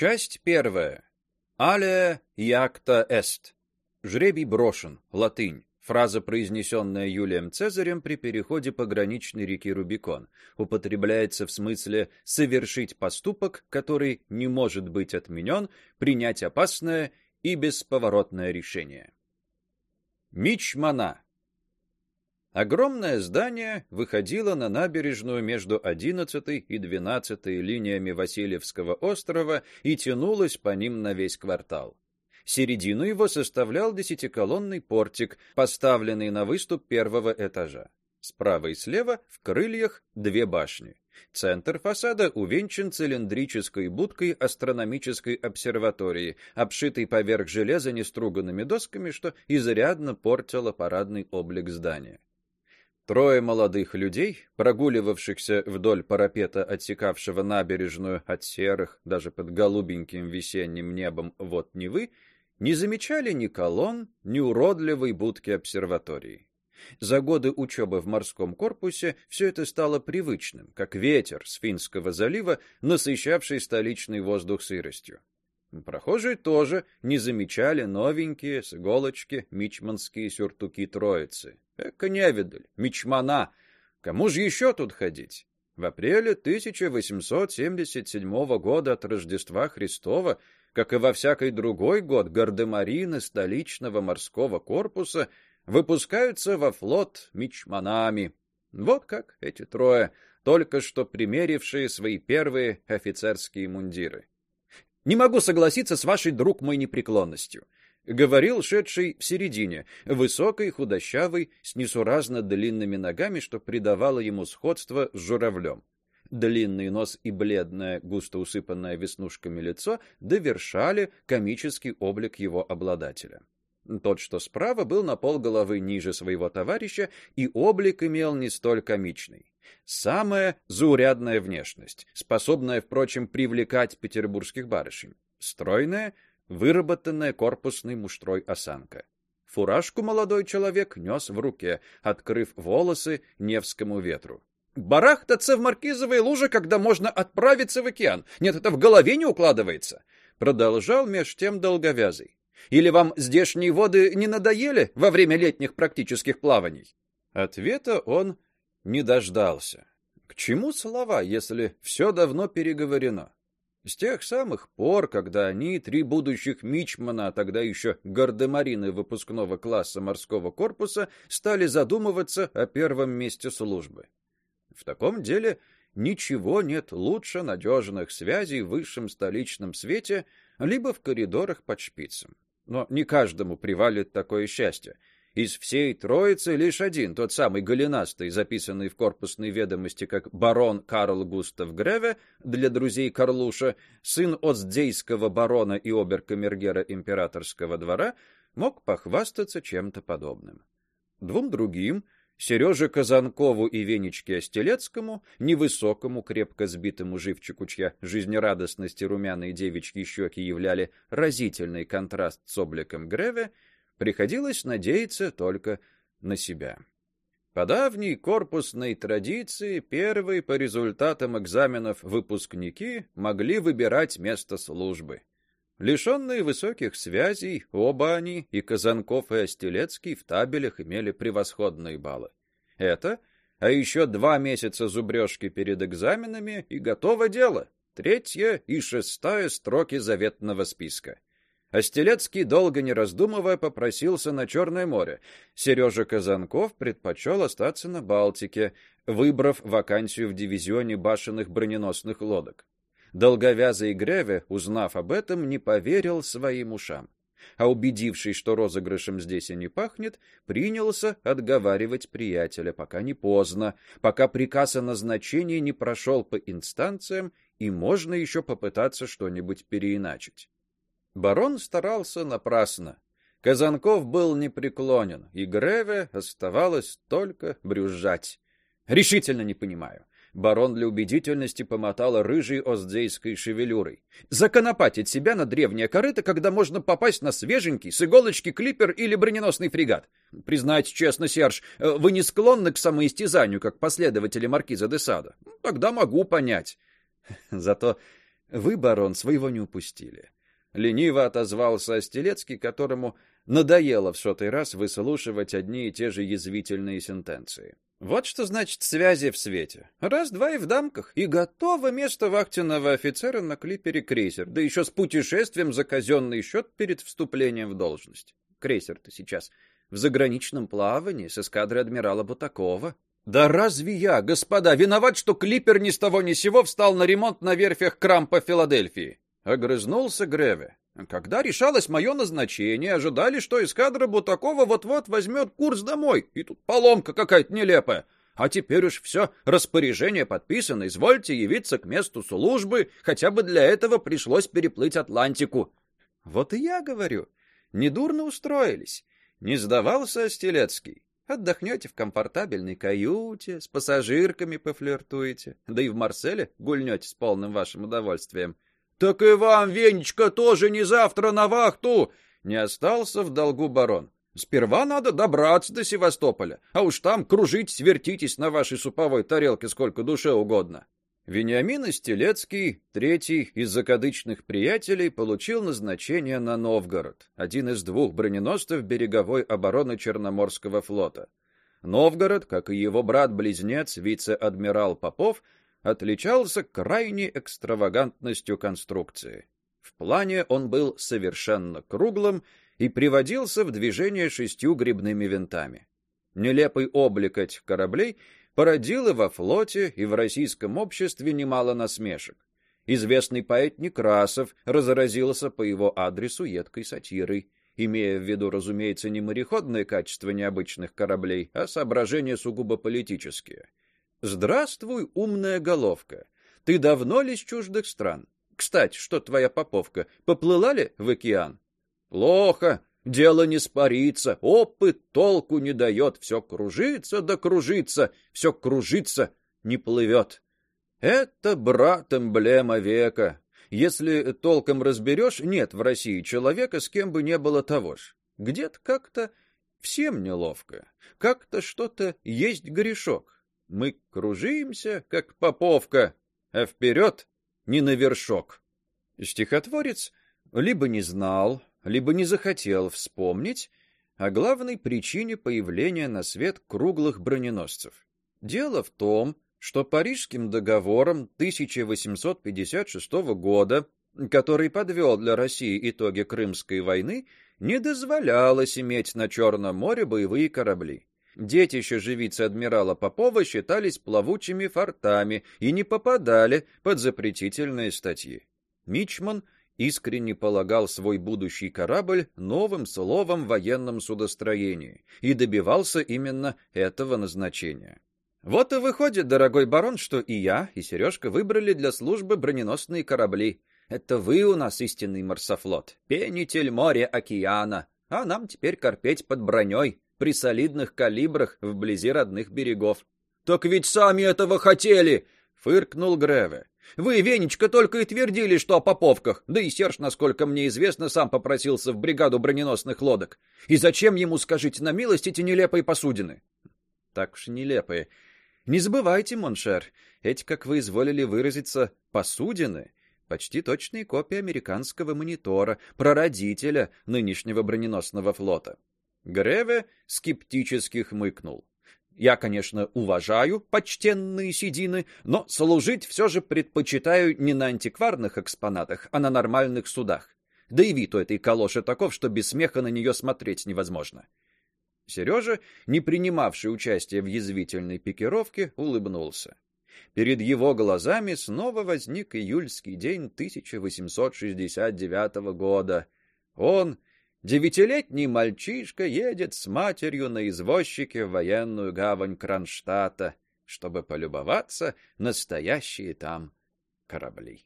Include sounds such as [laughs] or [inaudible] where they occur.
Часть первая. Але якта эст. Жребий брошен. Латынь. Фраза, произнесенная Юлием Цезарем при переходе пограничной реки Рубикон, употребляется в смысле совершить поступок, который не может быть отменен, принять опасное и бесповоротное решение. Мичмана. Огромное здание выходило на набережную между 11 и 12 линиями Васильевского острова и тянулось по ним на весь квартал. Середину его составлял десятиколонный портик, поставленный на выступ первого этажа. Справа и слева в крыльях две башни. Центр фасада увенчан цилиндрической будкой астрономической обсерватории, обшитой поверх железа неструганными досками, что изрядно портило парадный облик здания. Трое молодых людей, прогуливавшихся вдоль парапета, отсекавшего набережную от серых, даже под голубеньким весенним небом вот Невы, не замечали ни колонн, ни уродливой будки обсерватории. За годы учебы в морском корпусе все это стало привычным, как ветер с Финского залива, насыщавший столичный воздух сыростью. Прохожие тоже не замечали новенькие с иголочки мичманские сюртуки троицы. Эка невидаль, мичмана. Кому же еще тут ходить? В апреле 1877 года от Рождества Христова как и во всякий другой год, гардемарины столичного морского корпуса выпускаются во флот мичманами. Вот как эти трое, только что примерившие свои первые офицерские мундиры. Не могу согласиться с вашей, друг мой, непреклонностью, говорил шедший в середине, высокий, худощавый, с несуразно длинными ногами, что придавало ему сходство с журавлем. Длинный нос и бледное, густо усыпанное веснушками лицо довершали комический облик его обладателя. Тот, что справа, был на полголовы ниже своего товарища, и облик имел не столь комичный. Самая заурядная внешность, способная, впрочем, привлекать петербургских барышень. Стройная, выработанная корпусной муштрой осанка. Фуражку молодой человек нес в руке, открыв волосы Невскому ветру. Барахтаться в маркизовой луже, когда можно отправиться в океан. Нет, это в голове не укладывается, продолжал меж тем долговязый. Или вам здешние воды не надоели во время летних практических плаваний? Ответа он не дождался. К чему слова, если все давно переговорено? С тех самых пор, когда они, три будущих мичмана, а тогда еще гардемарины выпускного класса морского корпуса, стали задумываться о первом месте службы. В таком деле ничего нет лучше надежных связей в высшем столичном свете, либо в коридорах под шпицем. Но не каждому привалит такое счастье. Из всей троицы лишь один, тот самый голенастый, записанный в корпусной ведомости как барон Карл Густав Греве для друзей Карлуша, сын оцдейского барона и оберкамергера императорского двора, мог похвастаться чем-то подобным. Двум другим Сереже Казанкову и Венечке Остелецкому, невысокому, крепко сбитому живчику, чья жизнерадостность и румяные девичьи щеки являли разительный контраст с обликом Греве, приходилось надеяться только на себя. По давней корпусной традиции, первые по результатам экзаменов выпускники могли выбирать место службы. Лишенные высоких связей, оба они, и Казанков, и Остелецкий, в табелях имели превосходные баллы. Это, а еще два месяца зубрежки перед экзаменами, и готово дело. Третья и шестая строки заветного списка. Остелецкий, долго не раздумывая, попросился на Черное море. Сережа Казанков предпочел остаться на Балтике, выбрав вакансию в дивизионе башенных броненосных лодок. Долговязый Греве, узнав об этом, не поверил своим ушам. А убедившись, что розыгрышем здесь и не пахнет, принялся отговаривать приятеля, пока не поздно, пока приказ о назначении не прошел по инстанциям и можно еще попытаться что-нибудь переиначить. Барон старался напрасно. Казанков был непреклонен, и Греве оставалось только брюзжать. Решительно не понимаю. Барон для убедительности помотал рыжей оздзейской шевелюрой. Законопатить себя на древнее корыто, когда можно попасть на свеженький, с иголочки клипер или броненосный фрегат. Признать честно, Серж, э, вы не склонны к самоистязанию, как последователи маркиза де Сада. Тогда могу понять. [laughs] Зато Вы, барон, своего не упустили. Лениво отозвался Остелецкий, которому надоело в сотый раз выслушивать одни и те же язвительные сентенции. Вот что значит связи в свете. Раз-два и в дамках, и готово место вахтенного офицера на клипере крейсер, да еще с путешествием за казенный счет перед вступлением в должность. Крейсер-то сейчас в заграничном плавании с эскадрой адмирала Бутакова. Да разве я, господа, виноват, что клипер ни с того ни сего встал на ремонт на верфях Крампа Филадельфии? Огрызнулся Греве. Когда решалось мое назначение, ожидали, что эскадра Бутакова вот-вот возьмет курс домой, и тут поломка какая-то нелепая. А теперь уж все, распоряжение подписано, извольте явиться к месту службы, хотя бы для этого пришлось переплыть Атлантику. Вот и я говорю, недурно устроились. Не сдавался Стелецкий. Отдохнете в комфортабельной каюте, с пассажирками пофлиртуете, да и в Марселе гульнете с полным вашим удовольствием. Так и вам, Венечка, тоже не завтра на вахту. Не остался в долгу барон. Сперва надо добраться до Севастополя, а уж там кружить, вертитесь на вашей суповой тарелке сколько душе угодно. Вениамин Истелецкий, третий из закадычных приятелей, получил назначение на Новгород, один из двух броненосцев береговой обороны Черноморского флота. Новгород, как и его брат-близнец вице-адмирал Попов, отличался крайней экстравагантностью конструкции. В плане он был совершенно круглым и приводился в движение шестью грибными винтами. Нелепый облик этих кораблей породил и во флоте, и в российском обществе немало насмешек. Известный поэт Некрасов разразился по его адресу едкой сатирой, имея в виду, разумеется, не мореходные качества необычных кораблей, а соображения сугубо политические. Здравствуй, умная головка. Ты давно ли с чуждых стран? Кстати, что твоя поповка, поплыла ли в океан? Плохо, дело не спарится, опыт толку не дает, все кружится да кружится, все кружится, не плывет. Это брат эмблема века. Если толком разберешь, нет в России человека, с кем бы не было того ж. Где-то как-то всем неловко, как-то что-то есть грешок. Мы кружимся, как поповка, а вперед не на вершок. Стихотворец либо не знал, либо не захотел вспомнить о главной причине появления на свет круглых броненосцев. Дело в том, что Парижским договором 1856 года, который подвел для России итоги Крымской войны, не дозволялось иметь на Черном море боевые корабли. Детище же вице-адмирала Попова считались плавучими фортами и не попадали под запретительные статьи. Мичман искренне полагал свой будущий корабль новым словом в военном судостроении и добивался именно этого назначения. Вот и выходит, дорогой барон, что и я, и Сережка выбрали для службы броненосные корабли. Это вы у нас истинный марсофлот, пенитель моря океана, а нам теперь корпеть под броней при солидных калибрах вблизи родных берегов. Так ведь сами этого хотели, фыркнул Греве. Вы, Венечка, только и твердили, что о поповках. Да и Серж, насколько мне известно, сам попросился в бригаду броненосных лодок. И зачем ему, скажите на милость, эти нелепые посудины? Так уж нелепые. Не забывайте, mon cher, эти, как вы изволили выразиться, посудины почти точные копии американского монитора, прародителя нынешнего броненосного флота. Греве скептически хмыкнул. Я, конечно, уважаю почтенные седины, но служить все же предпочитаю не на антикварных экспонатах, а на нормальных судах. Да и вид у этой калоши таков, что без смеха на нее смотреть невозможно. Сережа, не принимавший участия в язвительной пикировке, улыбнулся. Перед его глазами снова возник июльский день 1869 года. Он Девятилетний мальчишка едет с матерью на извозчике в военную гавань Кронштадта, чтобы полюбоваться настоящие там корабли.